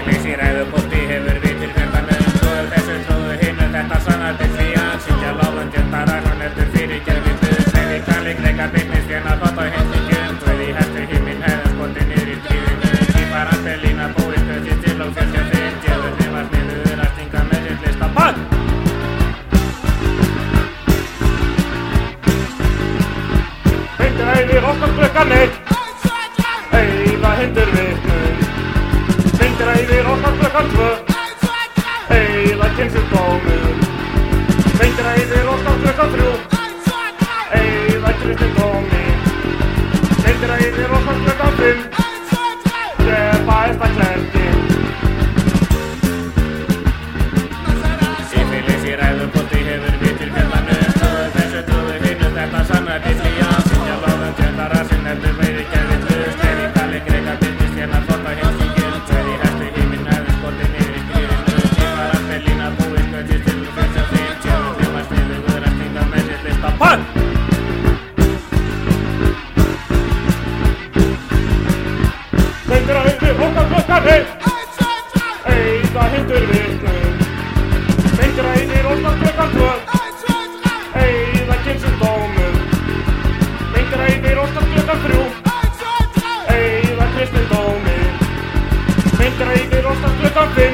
Heimis í ræðupótti hefur vitur fjönda með um tróður þessu tróðu hinu þetta sannar til því að syngja láðan tjöndar að hann eftir fyrirgerði hluðu segði kærleik leika byrni stjena þátt á henni kjöðum tróði hættu hímin hefðum bótti niður í tíðinu kýpar að felina búið hluti til og fjölda þeir tjöðu þevar niður að stinga með þitt lista BANN! Þetta er í rostasklöka neitt! Hey, Hé, laat je hem. Weet je dat je ons kan One. Lengra undir okkar klokkarni Eita hendur vittum Lengra undir okkar klokkarni Eita kemsum dómum. Lengra undir okkar klokkarni Eita kristendómi Lengra undir okkar klokkarni